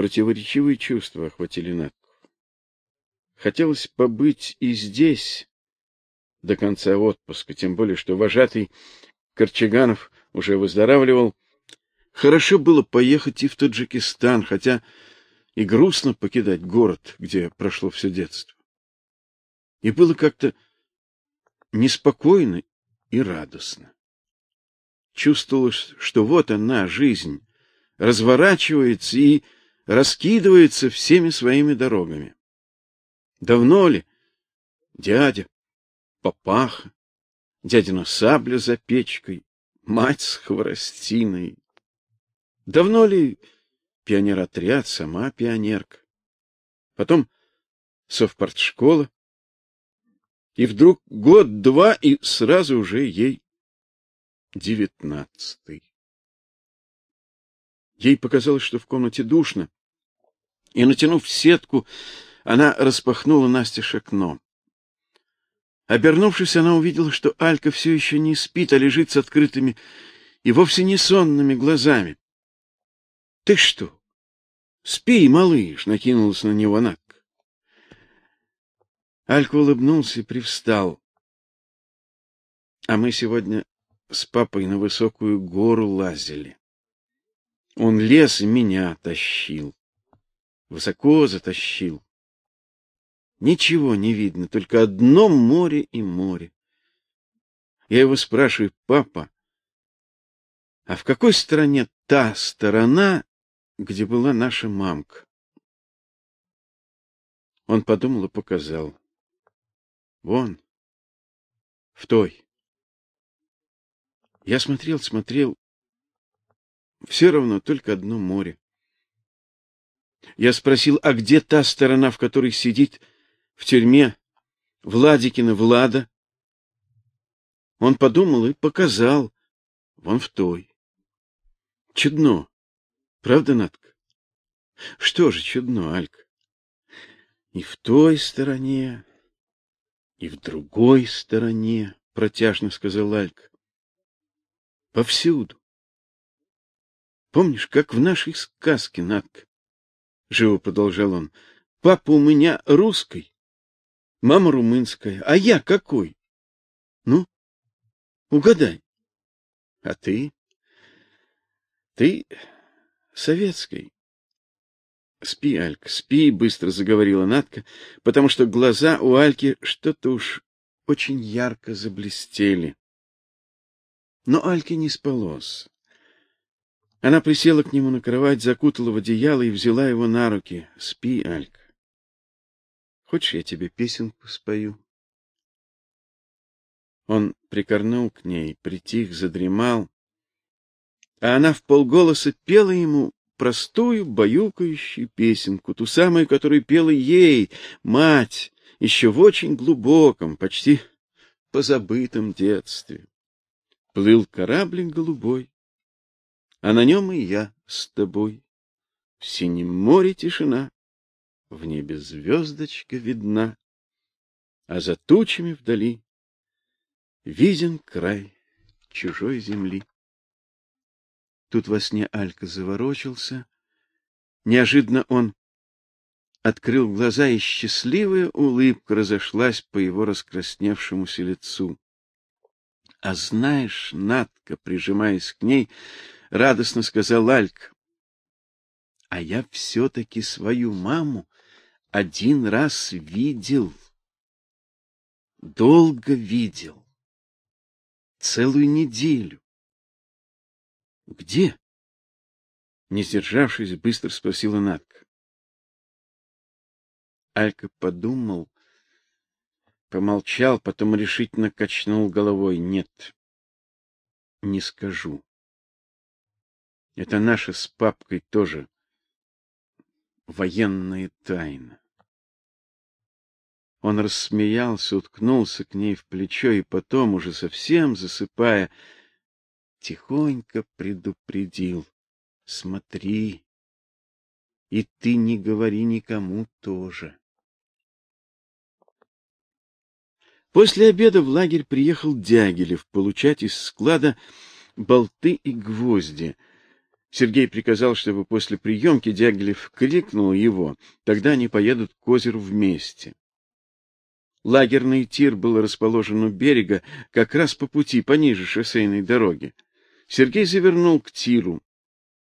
Противоречивые чувства охватили Натку. Хотелось побыть и здесь до конца отпуска, тем более что вожатый Корчаганов уже выздоравливал. Хорошо было поехать и в Таджикистан, хотя и грустно покидать город, где прошло все детство. И было как-то неспокойно и радостно. Чувствовалось, что вот она, жизнь, разворачивается и раскидывается всеми своими дорогами. Давно ли дядя, папаха, дядина сабля за печкой, мать с хворостиной? Давно ли пионер-отряд, сама пионерка? Потом совпартшкола, и вдруг год-два, и сразу уже ей девятнадцатый. Ей показалось, что в комнате душно, и, натянув сетку, она распахнула настежь окно. Обернувшись, она увидела, что Алька все еще не спит, а лежит с открытыми и вовсе не сонными глазами. — Ты что? Спи, малыш, — накинулась на него Натка. Алька улыбнулся и привстал. — А мы сегодня с папой на высокую гору лазили. Он лес и меня тащил. Высоко затащил. Ничего не видно, только одно море и море. Я его спрашиваю: "Папа, а в какой стороне та сторона, где была наша мамка?" Он подумал и показал. Вон, в той. Я смотрел, смотрел. Все равно только одно море. Я спросил, а где та сторона, в которой сидит в тюрьме Владикина Влада? Он подумал и показал. Вон в той. Чудно. Правда, Натка? Что же чудно, Алька? И в той стороне, и в другой стороне, протяжно сказал Алька. Повсюду. Помнишь, как в нашей сказке, Натка? Живо продолжал он. Папа у меня русский, мама румынская, а я какой? Ну, угадай. А ты? Ты советский. Спи, Алька, спи, быстро заговорила Натка, потому что глаза у Альки что-то уж очень ярко заблестели. Но Альке не спалось. Она присела к нему на кровать, закутала в одеяло и взяла его на руки. Спи, Алька. Хочешь, я тебе песенку спою? Он прикорнул к ней, притих, задремал, а она в полголоса пела ему простую баюкающую песенку, ту самую, которую пела ей мать еще в очень глубоком, почти позабытом детстве. Плыл кораблик голубой, а на нем и я с тобой. В синем море тишина, в небе звездочка видна, а за тучами вдали виден край чужой земли. Тут во сне Алька заворочился. Неожиданно он открыл глаза, и счастливая улыбка разошлась по его раскрасневшемуся лицу. А знаешь, Натка, прижимаясь к ней, радостно сказал Алька: "А я все таки свою маму один раз видел. Долго видел. Целую неделю. Где? Не сдержавшись, быстро спросила Натка. Алька подумал, помолчал, потом решительно качнул головой. Нет. Не скажу. Это наша с папкой тоже военная тайна. Он рассмеялся, уткнулся к ней в плечо и потом, уже совсем засыпая, тихонько предупредил: "Смотри, и ты не говори никому тоже". После обеда в лагерь приехал Дягилев получать из склада болты и гвозди. Сергей приказал, чтобы после приемки Дягилев крикнул его, тогда они поедут к озеру вместе. Лагерный тир был расположен у берега, как раз по пути пониже шоссейной дороги. Сергей завернул к тиру.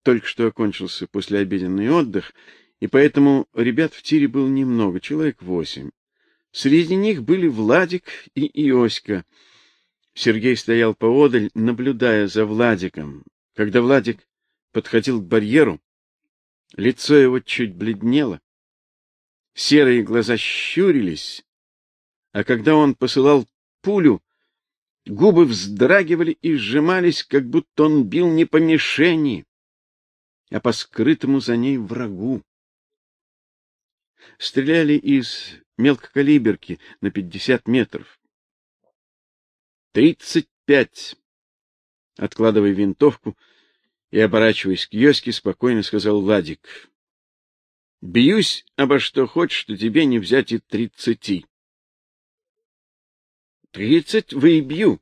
Только что окончился послеобеденный отдых, и поэтому ребят в тире было немного, человек восемь. Среди них были Владик и Иоська. Сергей стоял поодаль, наблюдая за Владиком. Когда Владик подходил к барьеру, лицо его чуть бледнело, серые глаза щурились, а когда он посылал пулю, губы вздрагивали и сжимались, как будто он бил не по мишени, а по скрытому за ней врагу. Стреляли из мелкокалиберки на пятьдесят метров. «Тридцать пять!» Откладывая винтовку, и, оборачиваясь к Йоске, спокойно сказал Владик. — Бьюсь обо что хочешь, что тебе не взять и тридцати. — Тридцать вы и бью,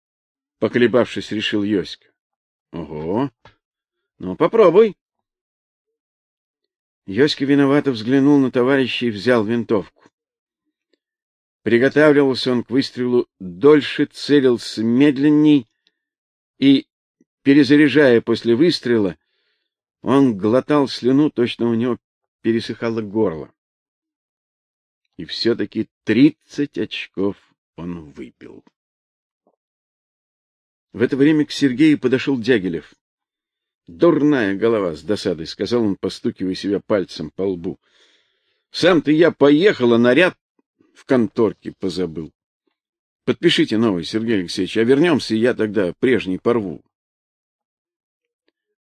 — поколебавшись, решил Йоська. — Ого! Ну, попробуй. Йоська виновато взглянул на товарища и взял винтовку. Приготавливался он к выстрелу дольше, целился медленней и перезаряжая после выстрела, он глотал слюну, точно у него пересыхало горло. И все-таки тридцать очков он выпил. В это время к Сергею подошел Дягилев. Дурная голова с досадой, сказал он, постукивая себя пальцем по лбу. Сам-то я поехал, а наряд в конторке позабыл. Подпишите новый, Сергей Алексеевич, а вернемся, я тогда прежний порву.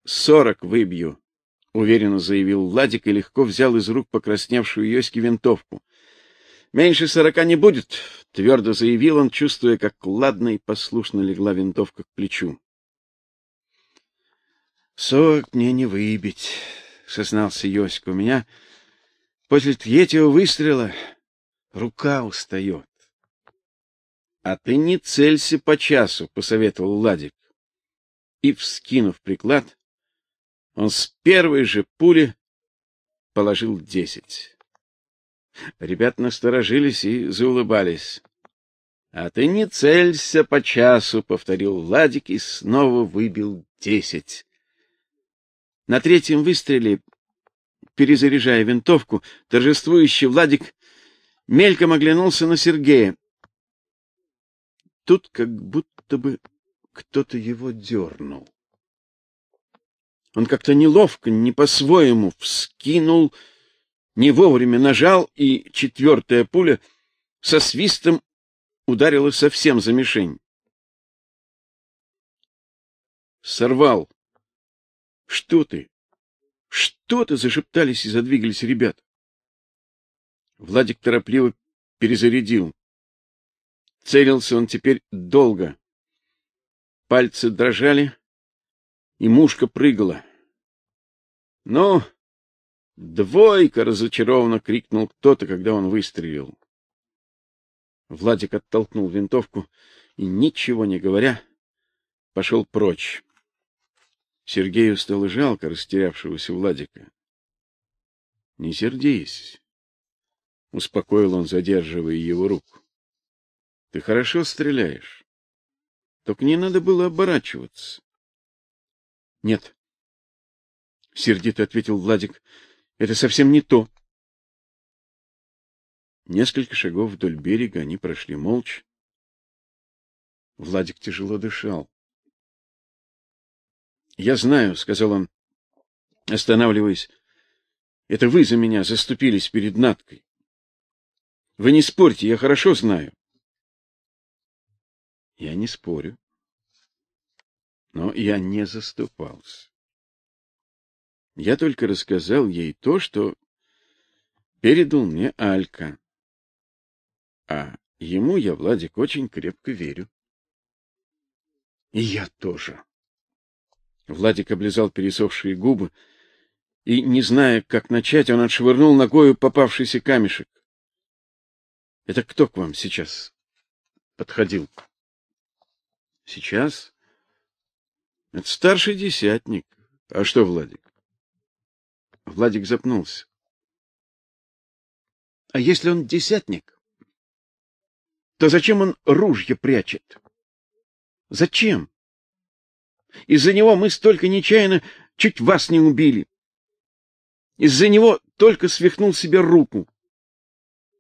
Сорок выбью, — уверенно заявил Владик и легко взял из рук покрасневшую Йоське винтовку. — Меньше сорока не будет, — твердо заявил он, чувствуя, как ладно и послушно легла винтовка к плечу. — Сорок мне не выбить, — сознался Йоська. — У меня после третьего выстрела рука устает. — А ты не целься по часу, — посоветовал Владик. И, вскинув приклад, он с первой же пули положил десять. Ребята насторожились и заулыбались. — А ты не целься по часу, — повторил Владик и снова выбил десять. На третьем выстреле, перезаряжая винтовку, торжествующий Владик мельком оглянулся на Сергея. Тут как будто бы кто-то его дернул. Он как-то неловко, не по-своему вскинул, не вовремя нажал, и четвертая пуля со свистом ударила совсем за мишень. Сорвал. Что ты? Что ты? Зашептались и задвигались ребята. Владик торопливо перезарядил. Целился он теперь долго. Пальцы дрожали, и мушка прыгала. "Ну, двойка!" разочарованно крикнул кто-то, когда он выстрелил. Владик оттолкнул винтовку и ничего не говоря пошел прочь. Сергею стало жалко растерявшегося Владика. Не сердись, успокоил он, задерживая его руку. Ты хорошо стреляешь. Только не надо было оборачиваться. Нет. Сердито ответил Владик. Это совсем не то. Несколько шагов вдоль берега они прошли молча. Владик тяжело дышал. Я знаю, сказал он, останавливаясь. Это вы за меня заступились перед Наткой. Вы не спорьте, я хорошо знаю. Я не спорю но я не заступался. Я только рассказал ей то, что передал мне Алька. А ему я, Владик, очень крепко верю. И я тоже. Владик облизал пересохшие губы, и, не зная, как начать, он отшвырнул ногою попавшийся камешек. — Это кто к вам сейчас подходил? — Сейчас? Это старший десятник, — А что, Владик? Владик запнулся. — А если он десятник, то зачем он ружье прячет? Зачем? Из-за него мы столько нечаянно чуть вас не убили. Из-за него только свихнул себе руку.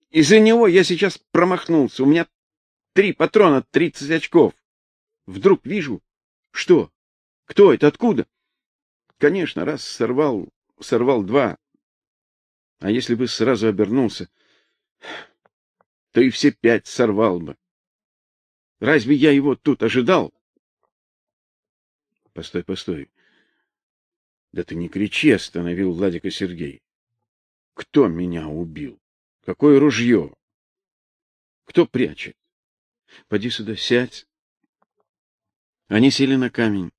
Из-за него я сейчас промахнулся. У меня три патрона, тридцать очков. Вдруг вижу, что? Кто это? Откуда? Конечно, раз сорвал, сорвал два. А если бы сразу обернулся, то и все пять сорвал бы. Разве я его тут ожидал? Постой, постой. Да ты не кричи, остановил Владика Сергей. Кто меня убил? Какое ружье? Кто прячет? Поди сюда, сядь. Они сели на камень.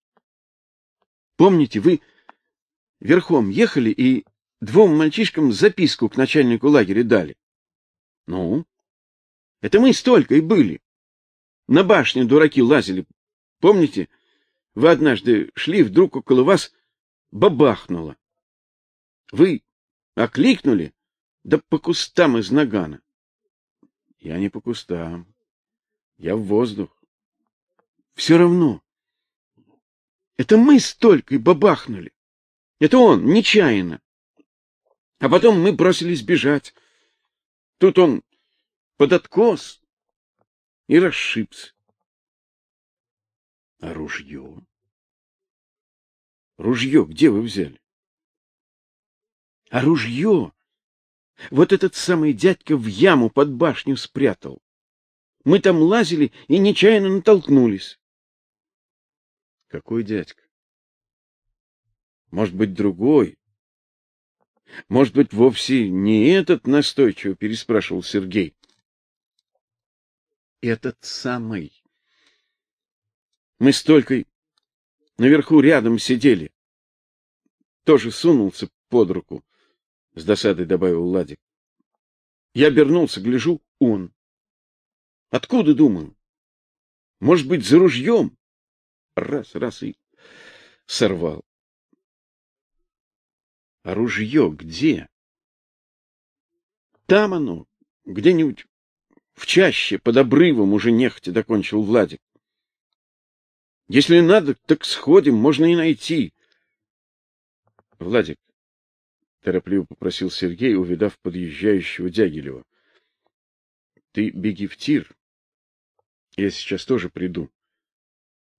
Помните, вы верхом ехали и двум мальчишкам записку к начальнику лагеря дали? Ну? Это мы столько и были. На башне дураки лазили. Помните? Вы однажды шли, вдруг около вас бабахнуло. Вы окликнули, да по кустам из нагана. Я не по кустам. Я в воздух. Все равно. Это мы столько и бабахнули. Это он, нечаянно. А потом мы бросились бежать. Тут он под откос и расшибся. А ружье? Ружье где вы взяли? А ружье? Вот этот самый дядька в яму под башню спрятал. Мы там лазили и нечаянно натолкнулись. Какой дядька? Может быть, другой? Может быть, вовсе не этот настойчиво переспрашивал Сергей. Этот самый. Мы с Толькой наверху рядом сидели. Тоже сунулся под руку, с досадой добавил Ладик. Я обернулся, гляжу, он. Откуда, думаю? Может быть, за ружьем? Раз, раз и сорвал. А ружье где? Там оно, где-нибудь в чаще, под обрывом, уже нехотя докончил Владик. Если надо, так сходим, можно и найти. Владик, торопливо попросил Сергей, увидав подъезжающего Дягилева. Ты беги в тир. Я сейчас тоже приду.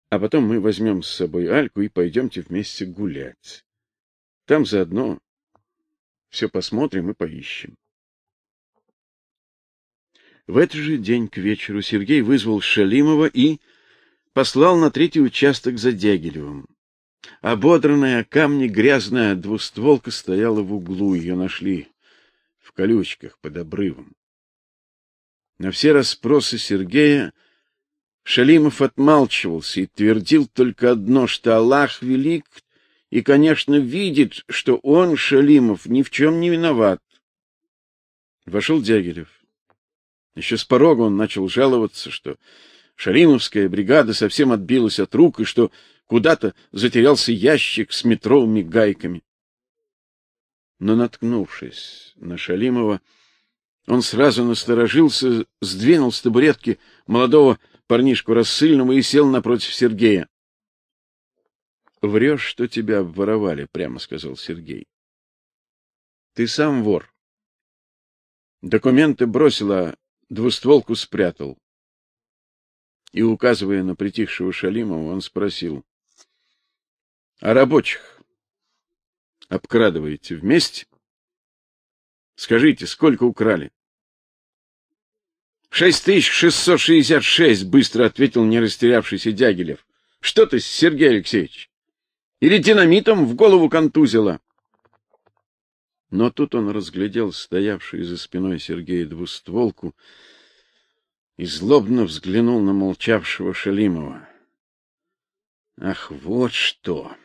А потом мы возьмем с собой Альку и пойдемте вместе гулять. Там заодно все посмотрим и поищем. В этот же день к вечеру Сергей вызвал Шалимова и послал на третий участок за Дягилевым. Ободранная камни грязная двустволка стояла в углу, ее нашли в колючках под обрывом. На все расспросы Сергея Шалимов отмалчивался и твердил только одно, что Аллах велик и, конечно, видит, что он, Шалимов, ни в чем не виноват. Вошел Дягилев. Еще с порога он начал жаловаться, что Шалимовская бригада совсем отбилась от рук, и что куда-то затерялся ящик с метровыми гайками. Но, наткнувшись на Шалимова, он сразу насторожился, сдвинул с табуретки молодого парнишку рассыльного и сел напротив Сергея. — Врешь, что тебя обворовали, — прямо сказал Сергей. — Ты сам вор. Документы бросил, а двустволку спрятал и, указывая на притихшего Шалимова, он спросил. — А рабочих обкрадываете вместе? Скажите, сколько украли? — Шесть тысяч шестьсот шестьдесят шесть, — быстро ответил не растерявшийся Дягилев. — Что ты, Сергей Алексеевич? Или динамитом в голову контузило? Но тут он разглядел стоявшую за спиной Сергея двустволку и злобно взглянул на молчавшего Шалимова. Ах, вот что!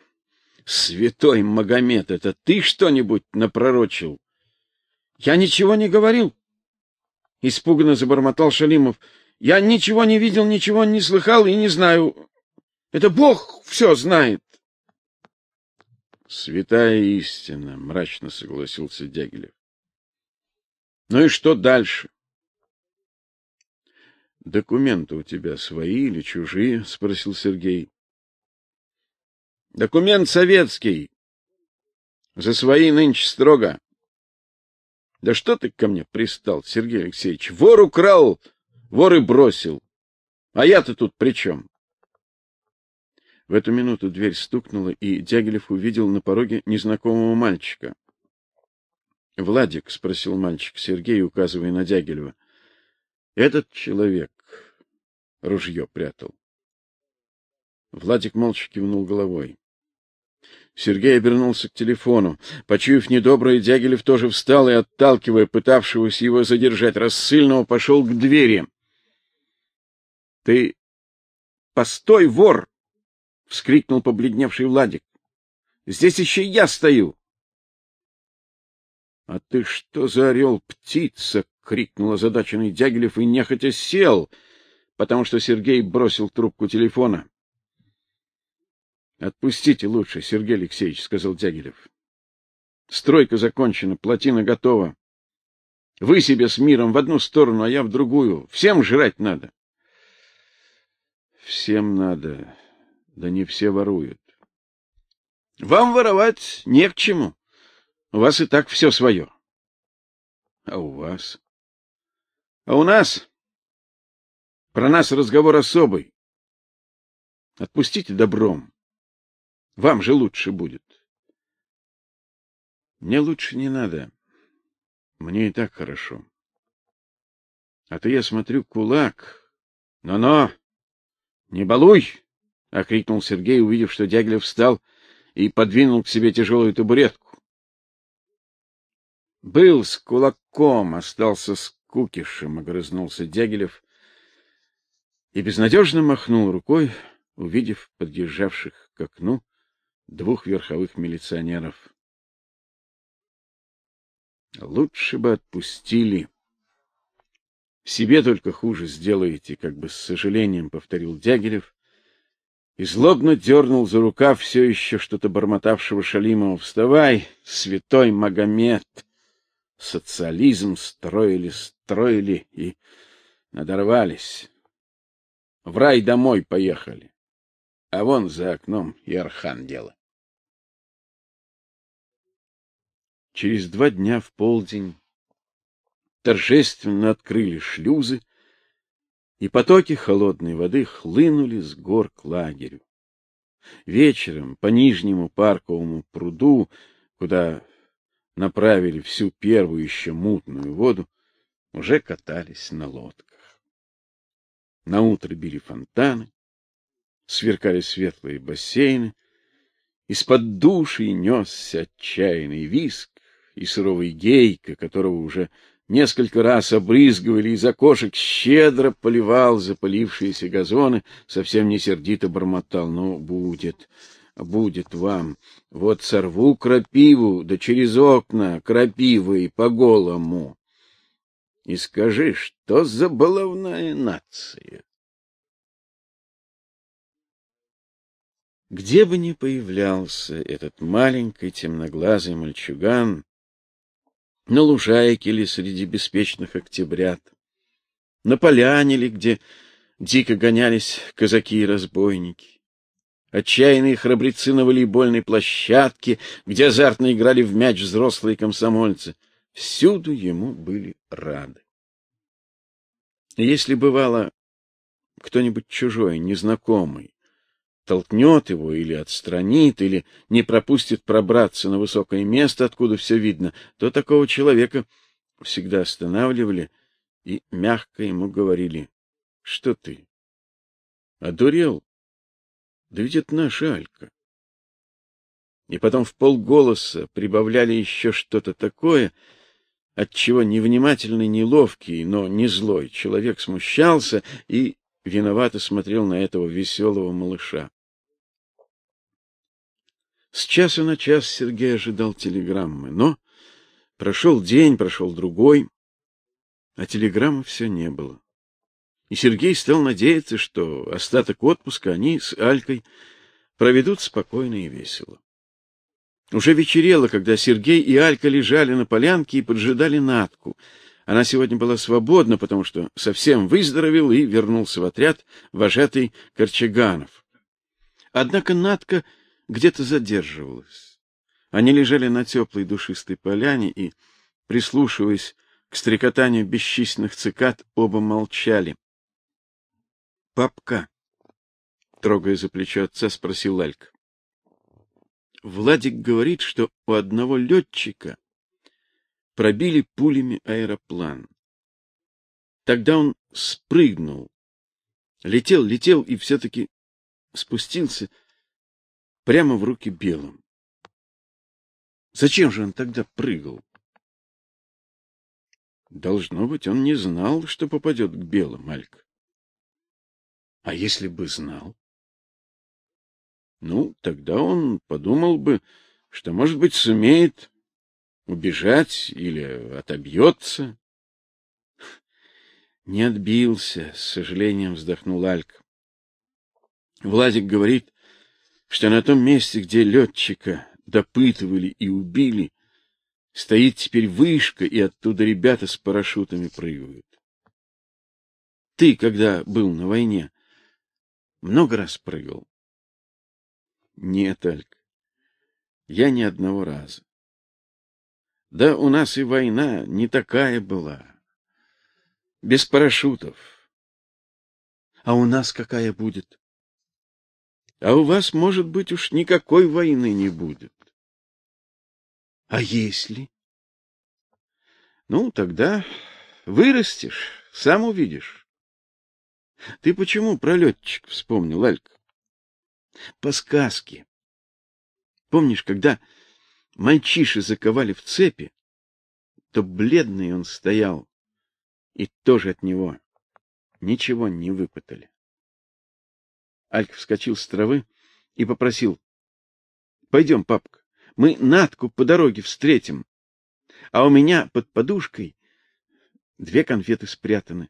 Святой Магомед, это ты что-нибудь напророчил? Я ничего не говорил. Испуганно забормотал Шалимов. Я ничего не видел, ничего не слыхал и не знаю. Это Бог все знает. святая истина, мрачно согласился Дягилев. Ну и что дальше? Документы у тебя свои или чужие? спросил Сергей. Документ советский. За свои нынче строго. Да что ты ко мне пристал, Сергей Алексеевич? Вор украл, вор и бросил. А я-то тут при чем? В эту минуту дверь стукнула, и Дягилев увидел на пороге незнакомого мальчика. — Владик, — спросил мальчик Сергей, указывая на Дягилева. — Этот человек ружье прятал. Владик молча кивнул головой. Сергей обернулся к телефону. Почуяв недоброе, Дягилев тоже встал и, отталкивая пытавшегося его задержать рассыльного, пошел к двери. — Ты постой, вор! — вскрикнул побледневший Владик. — Здесь еще я стою! — А ты что за орел-птица? — крикнул озадаченный Дягилев и нехотя сел, потому что Сергей бросил трубку телефона. — Отпустите лучше, Сергей Алексеевич, — сказал Дягилев. — Стройка закончена, плотина готова. Вы себе с миром в одну сторону, а я в другую. Всем жрать надо. — Всем надо. Да не все воруют. — Вам воровать не к чему. У вас и так все свое. — А у вас? — А у нас? Про нас разговор особый. Отпустите добром. Вам же лучше будет. Мне лучше не надо. Мне и так хорошо. А то я смотрю кулак. Но-но! Не балуй! — окрикнул Сергей, увидев, что Дягилев встал и подвинул к себе тяжелую табуретку. Был с кулаком, остался с кукишем, огрызнулся Дягилев и безнадежно махнул рукой, увидев подъезжавших к окну двух верховых милиционеров. Лучше бы отпустили. Себе только хуже сделаете, как бы с сожалением повторил Дягилев и злобно дернул за рукав все еще что-то бормотавшего Шалимова. Вставай, святой Магомед! социализм строили, строили и надорвались. В рай домой поехали, а вон за окном и архангелы. Через два дня в полдень торжественно открыли шлюзы, и потоки холодной воды хлынули с гор к лагерю. Вечером по нижнему парковому пруду, куда направили всю первую еще мутную воду, уже катались на лодках. На утро били фонтаны, сверкали светлые бассейны, из-под души несся отчаянный виск, и суровый гейка, которого уже несколько раз обрызгивали из окошек, щедро поливал запылившиеся газоны, совсем не сердито бормотал. Ну, будет, будет вам. Вот сорву крапиву, да через окна крапивы по голому. И скажи, что за баловная нация? Где бы ни появлялся этот маленький темноглазый мальчуган, на лужайке или среди беспечных октябрят, на поляне ли, где дико гонялись казаки и разбойники, Отчаянные храбрецы на волейбольной площадке, где азартно играли в мяч взрослые комсомольцы. Всюду ему были рады. если бывало кто-нибудь чужой, незнакомый, толкнет его или отстранит, или не пропустит пробраться на высокое место, откуда все видно, то такого человека всегда останавливали и мягко ему говорили, что ты, одурел, да ведь это наша Алька. И потом в полголоса прибавляли еще что-то такое, от чего невнимательный, неловкий, но не злой человек смущался и виновато смотрел на этого веселого малыша. С часа на час Сергей ожидал телеграммы, но прошел день, прошел другой, а телеграммы все не было. И Сергей стал надеяться, что остаток отпуска они с Алькой проведут спокойно и весело. Уже вечерело, когда Сергей и Алька лежали на полянке и поджидали Натку. Она сегодня была свободна, потому что совсем выздоровел и вернулся в отряд вожатый Корчаганов. Однако Натка где-то задерживалась. Они лежали на теплой душистой поляне и, прислушиваясь к стрекотанию бесчисленных цикад, оба молчали. — Папка, — трогая за плечо отца, спросил Алька. Владик говорит, что у одного летчика пробили пулями аэроплан. Тогда он спрыгнул, летел, летел и все-таки спустился прямо в руки белым. Зачем же он тогда прыгал? Должно быть, он не знал, что попадет к белым, Альк. А если бы знал? Ну, тогда он подумал бы, что, может быть, сумеет убежать или отобьется. Не отбился, с сожалением вздохнул Альк. Владик говорит, что на том месте, где летчика допытывали и убили, стоит теперь вышка, и оттуда ребята с парашютами прыгают. Ты, когда был на войне, много раз прыгал? Нет, Альк, я ни одного раза. Да у нас и война не такая была. Без парашютов. А у нас какая будет? А у вас, может быть, уж никакой войны не будет. А если? Ну, тогда вырастешь, сам увидишь. Ты почему про летчик вспомнил, Алька? По сказке. Помнишь, когда мальчиши заковали в цепи, то бледный он стоял, и тоже от него ничего не выпытали. Алька вскочил с травы и попросил: "Пойдем, папка, мы Натку по дороге встретим. А у меня под подушкой две конфеты спрятаны.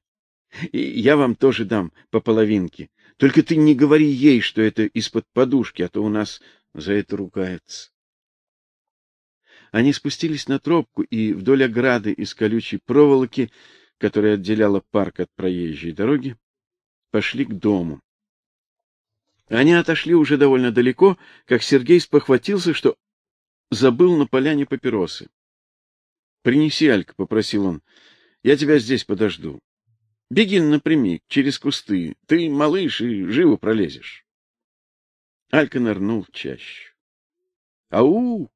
И я вам тоже дам по половинке. Только ты не говори ей, что это из-под подушки, а то у нас за это ругаются. Они спустились на тропку и вдоль ограды из колючей проволоки, которая отделяла парк от проезжей дороги, пошли к дому. Они отошли уже довольно далеко, как Сергей спохватился, что забыл на поляне папиросы. Принеси, Алька, попросил он. Я тебя здесь подожду. Беги напрямик, через кусты. Ты малыш и живо пролезешь. Алька нырнул в чащу. Ау!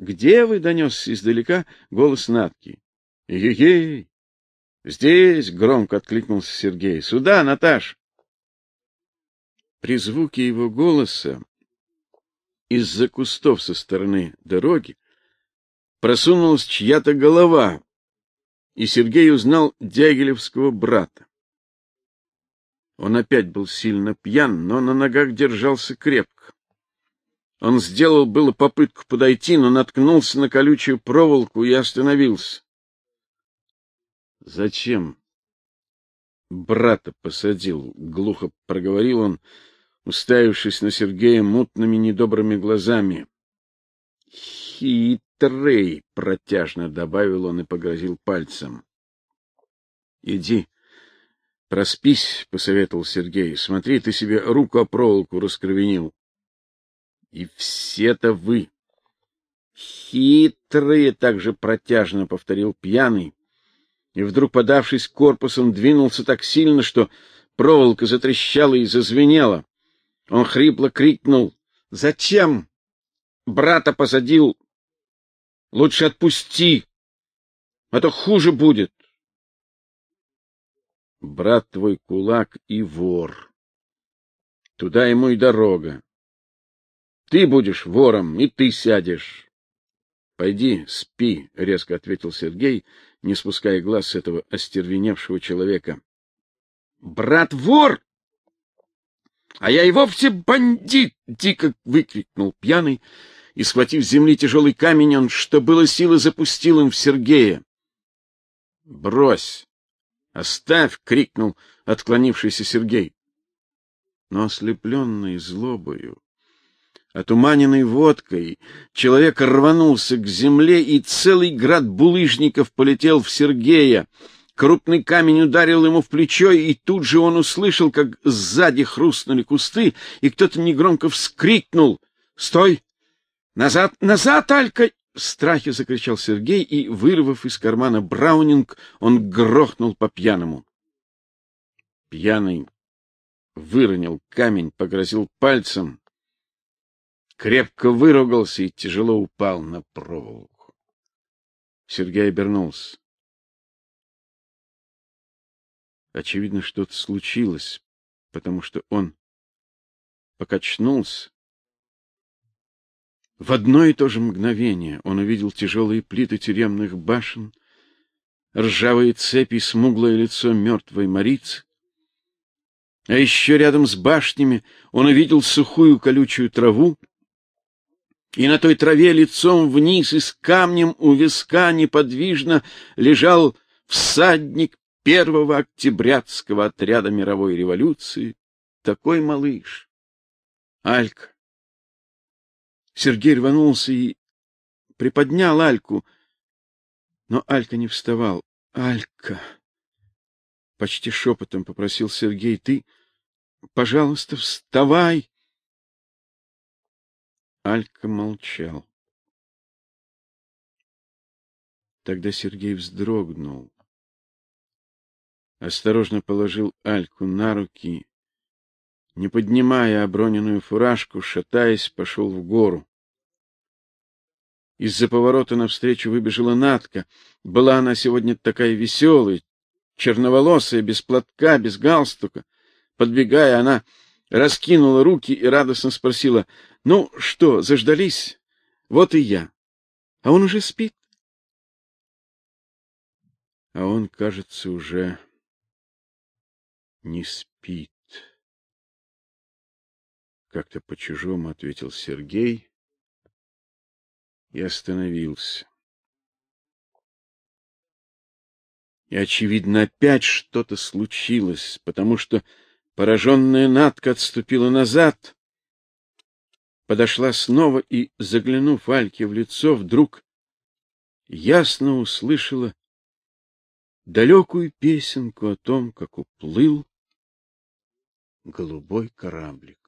Где вы? донесся издалека голос Натки. Ей-ей! Здесь громко откликнулся Сергей. Сюда, Наташ. При звуке его голоса из-за кустов со стороны дороги просунулась чья-то голова, и Сергей узнал Дягилевского брата. Он опять был сильно пьян, но на ногах держался крепко. Он сделал было попытку подойти, но наткнулся на колючую проволоку и остановился. Зачем брата посадил, глухо проговорил он, уставившись на Сергея мутными недобрыми глазами. Хитрый, протяжно добавил он и погрозил пальцем. Иди, проспись, посоветовал Сергей. Смотри, ты себе руку о проволоку раскровенил. И все-то вы хитрые, также протяжно повторил пьяный. И вдруг, подавшись корпусом, двинулся так сильно, что проволока затрещала и зазвенела. Он хрипло крикнул: "Зачем брата посадил? Лучше отпусти, а то хуже будет". Брат твой кулак и вор. Туда ему и дорога. Ты будешь вором, и ты сядешь. Пойди, спи, резко ответил Сергей, не спуская глаз с этого остервеневшего человека. Брат вор! А я и вовсе бандит, дико выкрикнул пьяный, и схватив с земли тяжелый камень, он, что было силы, запустил им в Сергея. Брось. Оставь, крикнул отклонившийся Сергей. Но ослепленный злобою, Отуманенный водкой, человек рванулся к земле, и целый град булыжников полетел в Сергея. Крупный камень ударил ему в плечо, и тут же он услышал, как сзади хрустнули кусты, и кто-то негромко вскрикнул: "Стой! Назад, назад, Алька!" В страхе закричал Сергей и, вырвав из кармана браунинг, он грохнул по пьяному. Пьяный выронил камень, погрозил пальцем, крепко выругался и тяжело упал на проволоку. Сергей обернулся. Очевидно, что-то случилось, потому что он покачнулся. В одно и то же мгновение он увидел тяжелые плиты тюремных башен, ржавые цепи и смуглое лицо мертвой Марицы. А еще рядом с башнями он увидел сухую колючую траву, и на той траве лицом вниз и с камнем у виска неподвижно лежал всадник первого октябрятского отряда мировой революции, такой малыш. Алька. Сергей рванулся и приподнял Альку, но Алька не вставал. Алька, почти шепотом попросил Сергей, ты, пожалуйста, вставай. Алька молчал. Тогда Сергей вздрогнул. Осторожно положил Альку на руки, не поднимая оброненную фуражку, шатаясь, пошел в гору. Из-за поворота навстречу выбежала Натка. Была она сегодня такая веселая, черноволосая, без платка, без галстука. Подбегая, она раскинула руки и радостно спросила: "Ну что, заждались? Вот и я. А он уже спит?" А он, кажется, уже не спит. Как-то по-чужому ответил Сергей и остановился. И очевидно опять что-то случилось, потому что пораженная Натка отступила назад, подошла снова и, заглянув Альке в лицо, вдруг ясно услышала далекую песенку о том, как уплыл голубой кораблик.